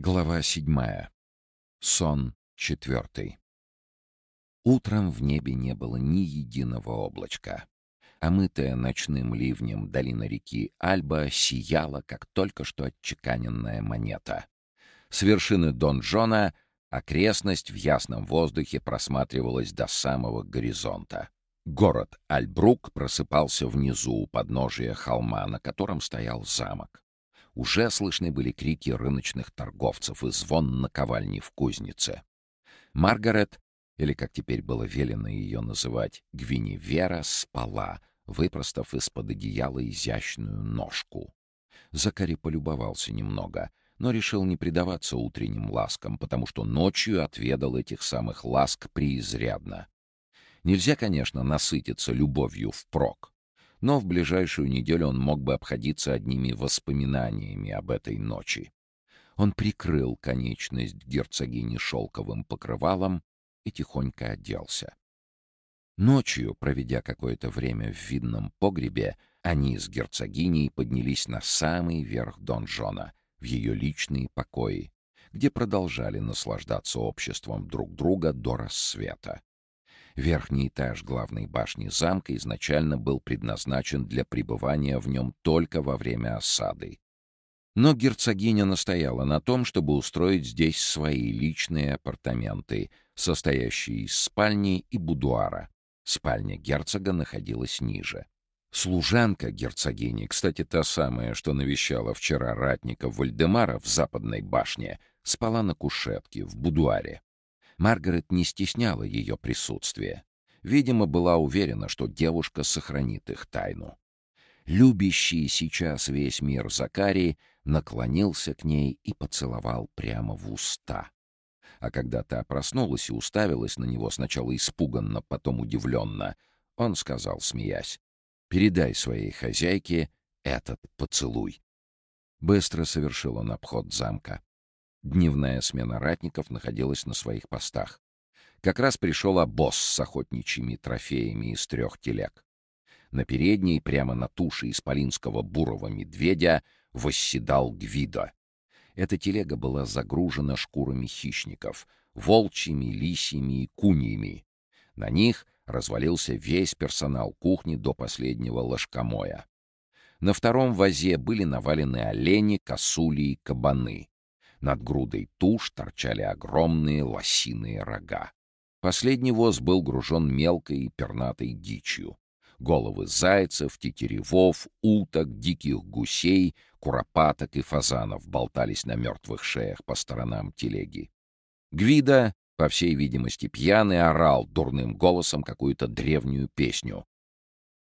Глава седьмая. Сон четвертый. Утром в небе не было ни единого облачка. Омытая ночным ливнем долина реки Альба сияла, как только что отчеканенная монета. С вершины донжона окрестность в ясном воздухе просматривалась до самого горизонта. Город Альбрук просыпался внизу у подножия холма, на котором стоял замок. Уже слышны были крики рыночных торговцев и звон наковальни в кузнице. Маргарет, или, как теперь было велено ее называть, Гвиневера, спала, выпростав из-под одеяла изящную ножку. Закари полюбовался немного, но решил не предаваться утренним ласкам, потому что ночью отведал этих самых ласк преизрядно. Нельзя, конечно, насытиться любовью впрок но в ближайшую неделю он мог бы обходиться одними воспоминаниями об этой ночи. Он прикрыл конечность герцогини шелковым покрывалом и тихонько оделся. Ночью, проведя какое-то время в видном погребе, они с герцогиней поднялись на самый верх донжона, в ее личные покои, где продолжали наслаждаться обществом друг друга до рассвета. Верхний этаж главной башни замка изначально был предназначен для пребывания в нем только во время осады. Но герцогиня настояла на том, чтобы устроить здесь свои личные апартаменты, состоящие из спальни и будуара. Спальня герцога находилась ниже. Служанка герцогини, кстати, та самая, что навещала вчера ратников Вальдемара в западной башне, спала на кушетке в будуаре. Маргарет не стесняла ее присутствия. Видимо, была уверена, что девушка сохранит их тайну. Любящий сейчас весь мир Закарий наклонился к ней и поцеловал прямо в уста. А когда та проснулась и уставилась на него сначала испуганно, потом удивленно, он сказал, смеясь, «Передай своей хозяйке этот поцелуй». Быстро совершил он обход замка. Дневная смена ратников находилась на своих постах. Как раз пришел обоз с охотничьими трофеями из трех телег. На передней, прямо на туше исполинского бурого медведя, восседал Гвидо. Эта телега была загружена шкурами хищников, волчьими, лисьими и куньями. На них развалился весь персонал кухни до последнего ложкомоя. На втором возе были навалены олени, косули и кабаны. Над грудой туш торчали огромные лосиные рога. Последний воз был гружен мелкой и пернатой дичью. Головы зайцев, тетеревов, уток, диких гусей, куропаток и фазанов болтались на мертвых шеях по сторонам телеги. Гвида, по всей видимости пьяный, орал дурным голосом какую-то древнюю песню,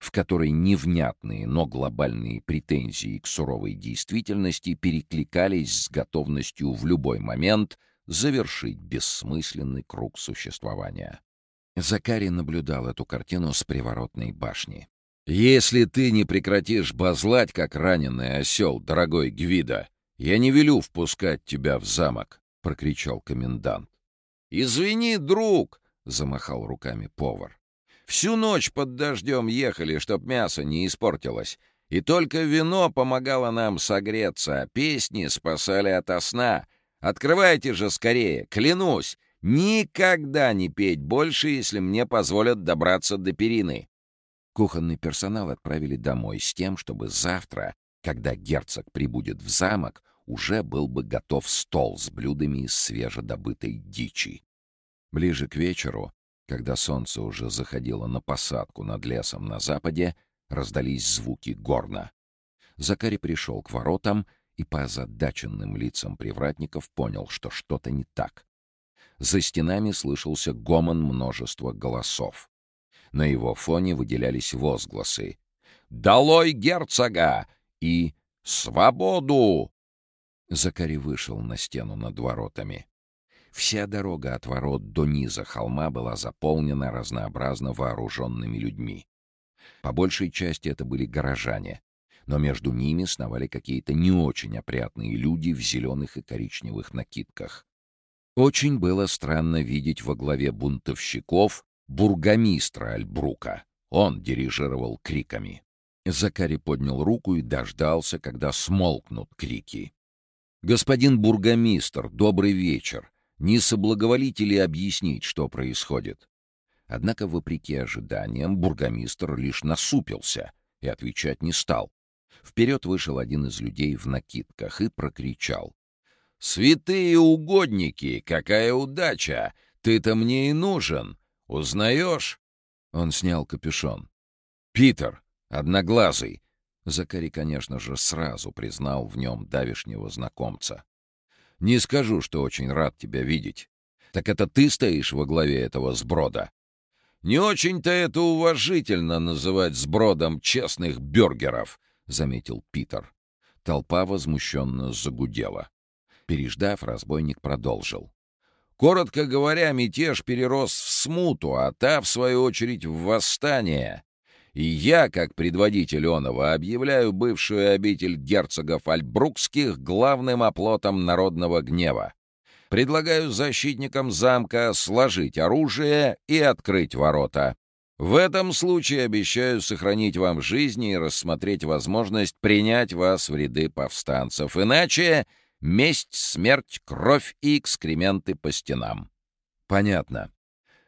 в которой невнятные, но глобальные претензии к суровой действительности перекликались с готовностью в любой момент завершить бессмысленный круг существования. Закари наблюдал эту картину с приворотной башни. «Если ты не прекратишь базлать, как раненый осел, дорогой Гвида, я не велю впускать тебя в замок», — прокричал комендант. «Извини, друг!» — замахал руками повар. Всю ночь под дождем ехали, чтоб мясо не испортилось. И только вино помогало нам согреться, а песни спасали ото сна. Открывайте же скорее, клянусь, никогда не петь больше, если мне позволят добраться до перины. Кухонный персонал отправили домой с тем, чтобы завтра, когда герцог прибудет в замок, уже был бы готов стол с блюдами из свежедобытой дичи. Ближе к вечеру когда солнце уже заходило на посадку над лесом на западе, раздались звуки горна. Закари пришел к воротам и по озадаченным лицам привратников понял, что что-то не так. За стенами слышался гомон множества голосов. На его фоне выделялись возгласы «Долой герцога!» и «Свободу!». Закари вышел на стену над воротами. Вся дорога от ворот до низа холма была заполнена разнообразно вооруженными людьми. По большей части это были горожане, но между ними сновали какие-то не очень опрятные люди в зеленых и коричневых накидках. Очень было странно видеть во главе бунтовщиков бургомистра Альбрука. Он дирижировал криками. Закари поднял руку и дождался, когда смолкнут крики. «Господин бургомистр, добрый вечер. Не соблаговолите ли объяснить, что происходит?» Однако, вопреки ожиданиям, бургомистр лишь насупился и отвечать не стал. Вперед вышел один из людей в накидках и прокричал. «Святые угодники! Какая удача! Ты-то мне и нужен! Узнаешь?» Он снял капюшон. «Питер! Одноглазый!» Закари, конечно же, сразу признал в нем давишнего знакомца. «Не скажу, что очень рад тебя видеть. Так это ты стоишь во главе этого сброда?» «Не очень-то это уважительно называть сбродом честных бюргеров», — заметил Питер. Толпа возмущенно загудела. Переждав, разбойник продолжил. «Коротко говоря, мятеж перерос в смуту, а та, в свою очередь, в восстание. И я, как предводитель оного, объявляю бывшую обитель герцогов Альбрукских главным оплотом народного гнева. Предлагаю защитникам замка сложить оружие и открыть ворота. В этом случае обещаю сохранить вам жизни и рассмотреть возможность принять вас в ряды повстанцев. Иначе месть, смерть, кровь и экскременты по стенам. Понятно.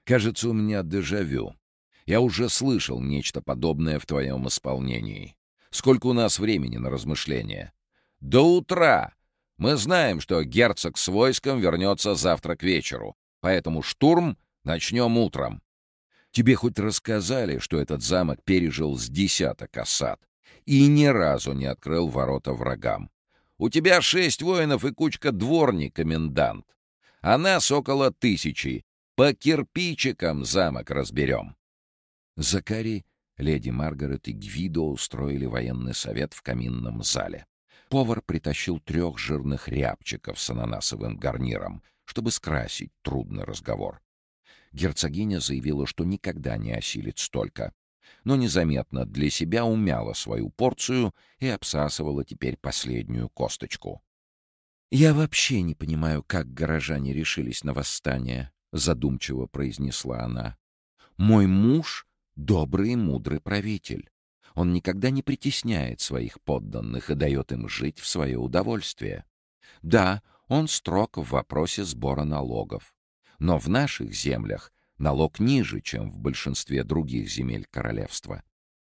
Кажется, у меня дежавю. Я уже слышал нечто подобное в твоем исполнении. Сколько у нас времени на размышления? До утра. Мы знаем, что герцог с войском вернется завтра к вечеру, поэтому штурм начнем утром. Тебе хоть рассказали, что этот замок пережил с десяток осад и ни разу не открыл ворота врагам. У тебя шесть воинов и кучка дворни, комендант. А нас около тысячи. По кирпичикам замок разберем. Закари, леди Маргарет и Гвидо устроили военный совет в каминном зале. Повар притащил трех жирных рябчиков с ананасовым гарниром, чтобы скрасить трудный разговор. Герцогиня заявила, что никогда не осилит столько, но незаметно для себя умяла свою порцию и обсасывала теперь последнюю косточку. «Я вообще не понимаю, как горожане решились на восстание», — задумчиво произнесла она. «Мой муж — добрый и мудрый правитель. Он никогда не притесняет своих подданных и дает им жить в свое удовольствие. Да, он строг в вопросе сбора налогов. Но в наших землях налог ниже, чем в большинстве других земель королевства.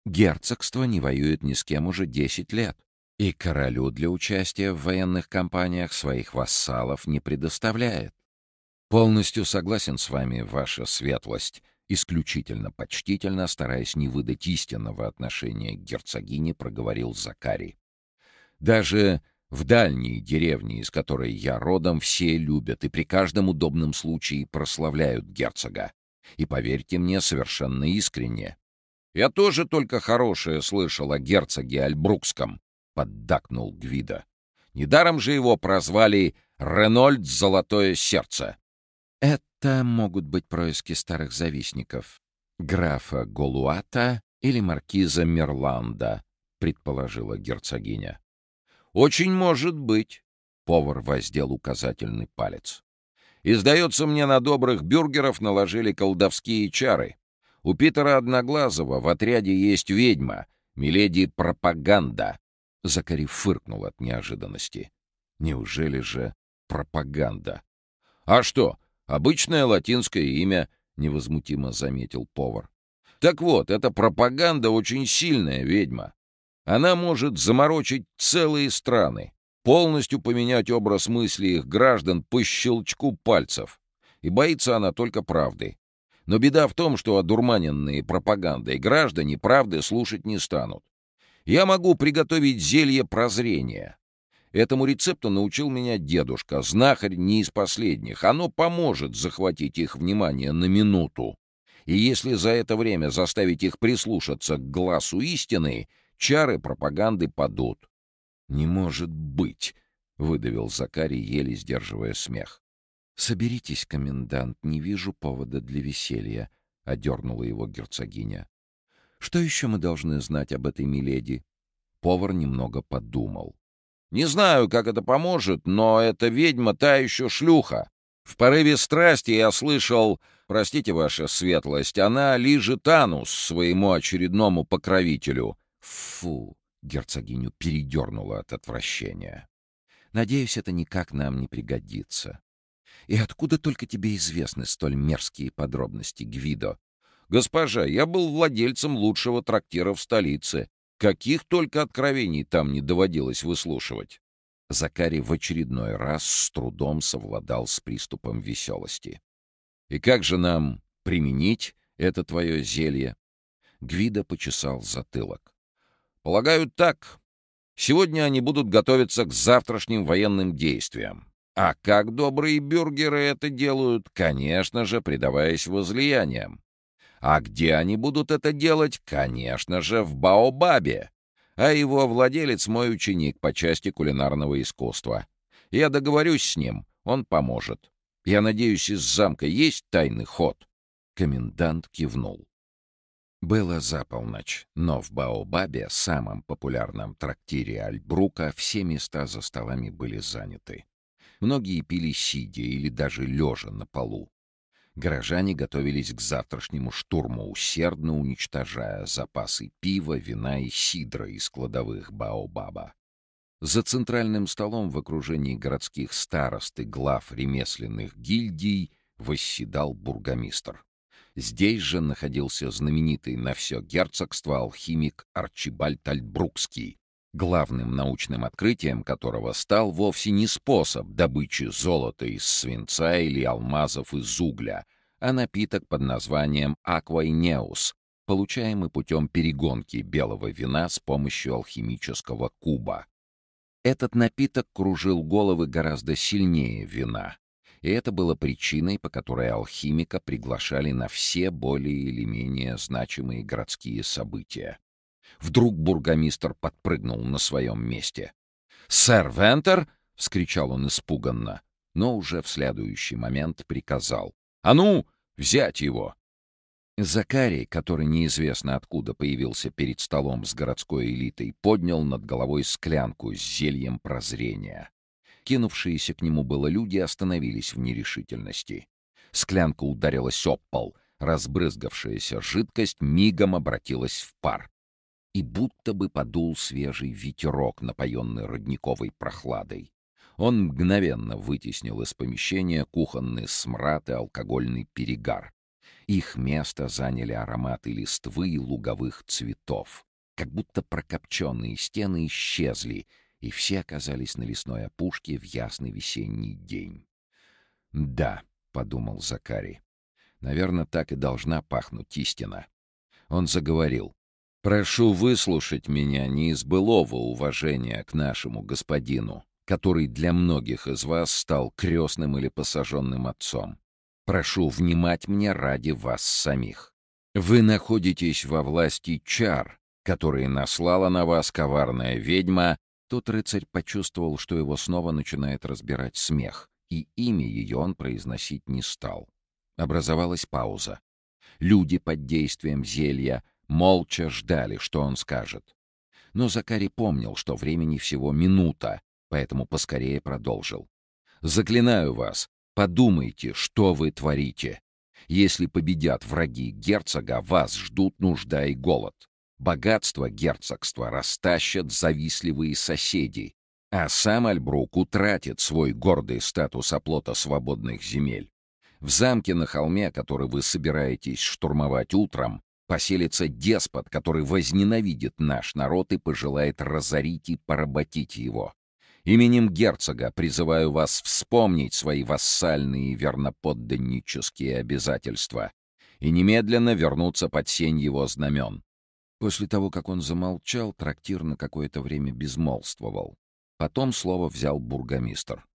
Герцогство не воюет ни с кем уже 10 лет, и королю для участия в военных кампаниях своих вассалов не предоставляет. Полностью согласен с вами, ваша светлость, исключительно почтительно, стараясь не выдать истинного отношения к герцогине, проговорил Закарий. Даже в дальней деревне, из которой я родом, все любят и при каждом удобном случае прославляют герцога. И поверьте мне, совершенно искренне. Я тоже только хорошее слышал о герцоге Альбрукском, — поддакнул Гвида. Недаром же его прозвали Ренольд Золотое Сердце. Это могут быть происки старых завистников. Графа Голуата или маркиза Мерланда, предположила герцогиня. «Очень может быть», — повар воздел указательный палец. «И, сдается мне, на добрых бюргеров наложили колдовские чары. У Питера Одноглазого в отряде есть ведьма, миледи Пропаганда». Закари фыркнул от неожиданности. «Неужели же пропаганда?» «А что, обычное латинское имя», — невозмутимо заметил повар. «Так вот, эта пропаганда очень сильная ведьма. Она может заморочить целые страны, полностью поменять образ мысли их граждан по щелчку пальцев. И боится она только правды. Но беда в том, что одурманенные пропагандой граждане правды слушать не станут. Я могу приготовить зелье прозрения. Этому рецепту научил меня дедушка, знахарь не из последних. Оно поможет захватить их внимание на минуту. И если за это время заставить их прислушаться к глазу истины, чары пропаганды падут. «Не может быть!» — выдавил Закарий, еле сдерживая смех. «Соберитесь, комендант, не вижу повода для веселья», — одернула его герцогиня. «Что еще мы должны знать об этой миледи?» Повар немного подумал. «Не знаю, как это поможет, но эта ведьма та еще шлюха. В порыве страсти я слышал, простите, ваша светлость, она лижет анус своему очередному покровителю. Фу! Герцогиню передернуло от отвращения. Надеюсь, это никак нам не пригодится. И откуда только тебе известны столь мерзкие подробности, Гвидо? Госпожа, я был владельцем лучшего трактира в столице. Каких только откровений там не доводилось выслушивать. Закари в очередной раз с трудом совладал с приступом веселости. «И как же нам применить это твое зелье?» Гвида почесал затылок. «Полагаю, так. Сегодня они будут готовиться к завтрашним военным действиям. А как добрые бюргеры это делают? Конечно же, предаваясь возлияниям. А где они будут это делать? Конечно же, в Баобабе. А его владелец — мой ученик по части кулинарного искусства. Я договорюсь с ним, он поможет. Я надеюсь, из замка есть тайный ход?» Комендант кивнул. Было за полночь, но в Баобабе, самом популярном трактире Альбрука, все места за столами были заняты. Многие пили сидя или даже лежа на полу. Горожане готовились к завтрашнему штурму, усердно уничтожая запасы пива, вина и сидра из кладовых Баобаба. За центральным столом в окружении городских старост и глав ремесленных гильдий восседал бургомистр. Здесь же находился знаменитый на все герцогство алхимик Арчибальд Альбрукский, главным научным открытием которого стал вовсе не способ добычи золота из свинца или алмазов из угля, а напиток под названием аквайнеус, получаемый путем перегонки белого вина с помощью алхимического куба. Этот напиток кружил головы гораздо сильнее вина, и это было причиной, по которой алхимика приглашали на все более или менее значимые городские события. Вдруг бургомистр подпрыгнул на своем месте. «Сэр Вентер!» — вскричал он испуганно, но уже в следующий момент приказал. «А ну, взять его!» Закарий, который неизвестно откуда появился перед столом с городской элитой, поднял над головой склянку с зельем прозрения. Кинувшиеся к нему было люди остановились в нерешительности. Склянка ударилась об пол, разбрызгавшаяся жидкость мигом обратилась в пар. И будто бы подул свежий ветерок, напоенный родниковой прохладой. Он мгновенно вытеснил из помещения кухонный смрад и алкогольный перегар. Их место заняли ароматы листвы и луговых цветов. Как будто прокопченные стены исчезли, и все оказались на лесной опушке в ясный весенний день. «Да», — подумал Закари, — «наверное, так и должна пахнуть истина». Он заговорил. «Прошу выслушать меня не из былого уважения к нашему господину, который для многих из вас стал крестным или посаженным отцом. Прошу внимать мне ради вас самих. Вы находитесь во власти чар, которые наслала на вас коварная ведьма Тут рыцарь почувствовал, что его снова начинает разбирать смех, и имя ее он произносить не стал. Образовалась пауза. Люди под действием зелья молча ждали, что он скажет. Но Закари помнил, что времени всего минута, поэтому поскорее продолжил. «Заклинаю вас, подумайте, что вы творите. Если победят враги герцога, вас ждут нужда и голод. Богатство герцогства растащат завистливые соседи, а сам Альбрук утратит свой гордый статус оплота свободных земель. В замке на холме, который вы собираетесь штурмовать утром, поселится деспот, который возненавидит наш народ и пожелает разорить и поработить его. Именем герцога призываю вас вспомнить свои вассальные и верноподданнические обязательства и немедленно вернуться под сень его знамен. После того, как он замолчал, трактир на какое-то время безмолвствовал. Потом слово взял бургомистр.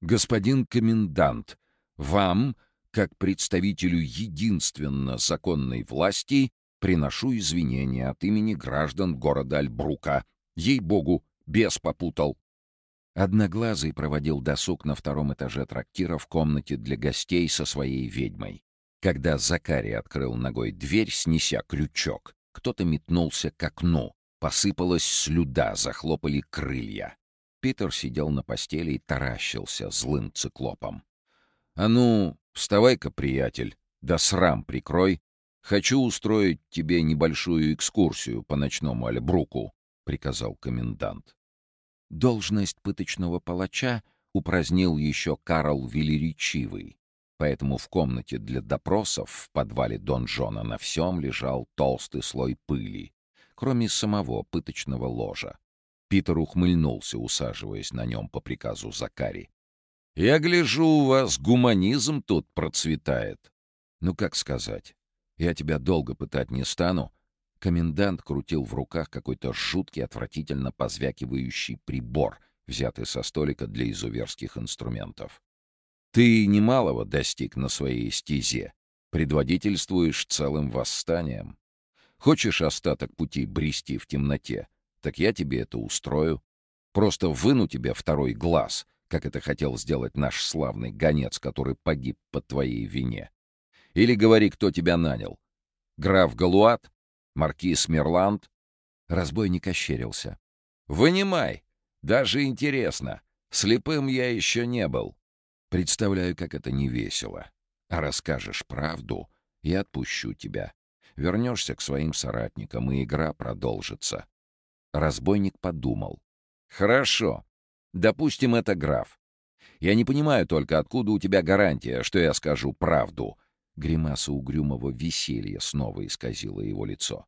«Господин комендант, вам, как представителю единственно законной власти, приношу извинения от имени граждан города Альбрука. Ей-богу, бес попутал». Одноглазый проводил досуг на втором этаже трактира в комнате для гостей со своей ведьмой. Когда Закарий открыл ногой дверь, снеся крючок, кто-то метнулся к окну. Посыпалась слюда, захлопали крылья. Питер сидел на постели и таращился злым циклопом. «А ну, вставай-ка, приятель, да срам прикрой. Хочу устроить тебе небольшую экскурсию по ночному Альбруку», — приказал комендант. Должность пыточного палача упразднил еще Карл Велеречивый, поэтому в комнате для допросов в подвале донжона на всем лежал толстый слой пыли, кроме самого пыточного ложа. Питер ухмыльнулся, усаживаясь на нем по приказу Закари. «Я гляжу, у вас гуманизм тут процветает». «Ну, как сказать? Я тебя долго пытать не стану». Комендант крутил в руках какой-то жуткий, отвратительно позвякивающий прибор, взятый со столика для изуверских инструментов. «Ты немалого достиг на своей стезе. Предводительствуешь целым восстанием. Хочешь остаток пути брести в темноте? Так я тебе это устрою. Просто выну тебе второй глаз, как это хотел сделать наш славный гонец, который погиб по твоей вине. Или говори, кто тебя нанял. Граф Галуат? Маркиз Мерланд?» Разбойник ощерился. «Вынимай! Даже интересно. Слепым я еще не был. Представляю, как это не весело. А расскажешь правду, я отпущу тебя. Вернешься к своим соратникам, и игра продолжится. Разбойник подумал. «Хорошо. Допустим, это граф. Я не понимаю только, откуда у тебя гарантия, что я скажу правду». Гримаса угрюмого веселья снова исказила его лицо.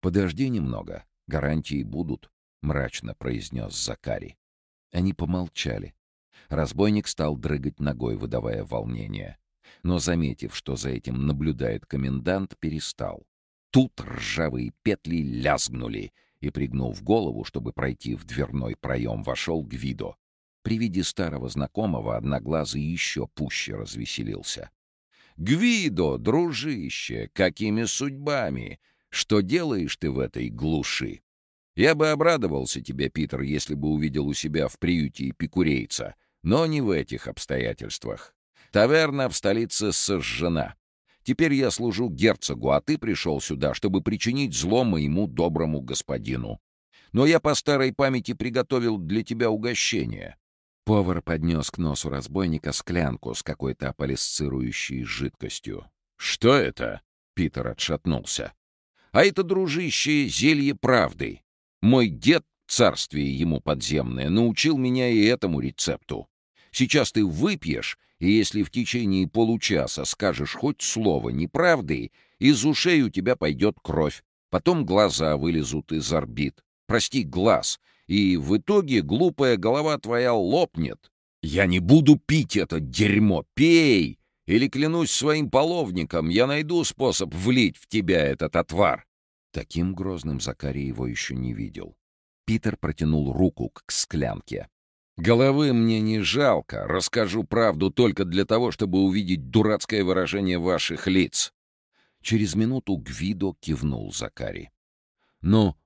«Подожди немного. Гарантии будут», — мрачно произнес Закари. Они помолчали. Разбойник стал дрыгать ногой, выдавая волнение. Но, заметив, что за этим наблюдает комендант, перестал. Тут ржавые петли лязгнули, и, пригнув голову, чтобы пройти в дверной проем, вошел Гвидо. При виде старого знакомого одноглазый еще пуще развеселился. «Гвидо, дружище, какими судьбами? Что делаешь ты в этой глуши? Я бы обрадовался тебе, Питер, если бы увидел у себя в приюте эпикурейца, но не в этих обстоятельствах. Таверна в столице сожжена. Теперь я служу герцогу, а ты пришел сюда, чтобы причинить зло моему доброму господину. Но я по старой памяти приготовил для тебя угощение». Повар поднес к носу разбойника склянку с какой-то аполисцирующей жидкостью. «Что это?» — Питер отшатнулся. «А это, дружище, зелье правды. Мой дед, царствие ему подземное, научил меня и этому рецепту. Сейчас ты выпьешь, и если в течение получаса скажешь хоть слово неправды, из ушей у тебя пойдет кровь, потом глаза вылезут из орбит. Прости, глаз. И в итоге глупая голова твоя лопнет. Я не буду пить это дерьмо. Пей! Или, клянусь своим половником, я найду способ влить в тебя этот отвар. Таким грозным Закарий его еще не видел. Питер протянул руку к склянке. Головы мне не жалко, расскажу правду только для того, чтобы увидеть дурацкое выражение ваших лиц. Через минуту Гвидо кивнул Закари. «Ну,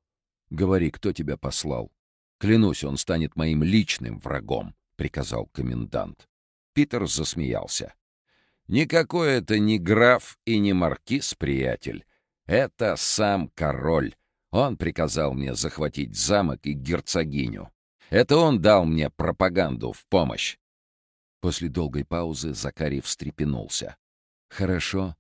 говори, кто тебя послал? Клянусь, он станет моим личным врагом», — приказал комендант. Питер засмеялся. «Никакой это не граф и не маркиз, приятель. Это сам король. Он приказал мне захватить замок и герцогиню. Это он дал мне пропаганду в помощь. После долгой паузы Закарий встрепенулся. «Хорошо.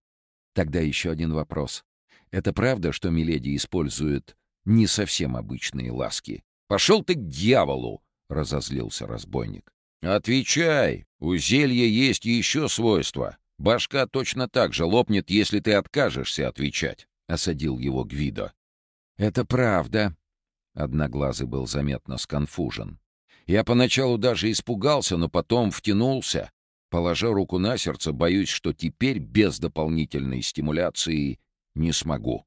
Тогда еще один вопрос. Это правда, что Миледи использует не совсем обычные ласки?» «Пошел ты к дьяволу!» — разозлился разбойник. «Отвечай! У зелья есть еще свойства. Башка точно так же лопнет, если ты откажешься отвечать», — осадил его Гвидо. «Это правда», Одноглазый был заметно сконфужен. Я поначалу даже испугался, но потом втянулся. Положа руку на сердце, боюсь, что теперь без дополнительной стимуляции не смогу.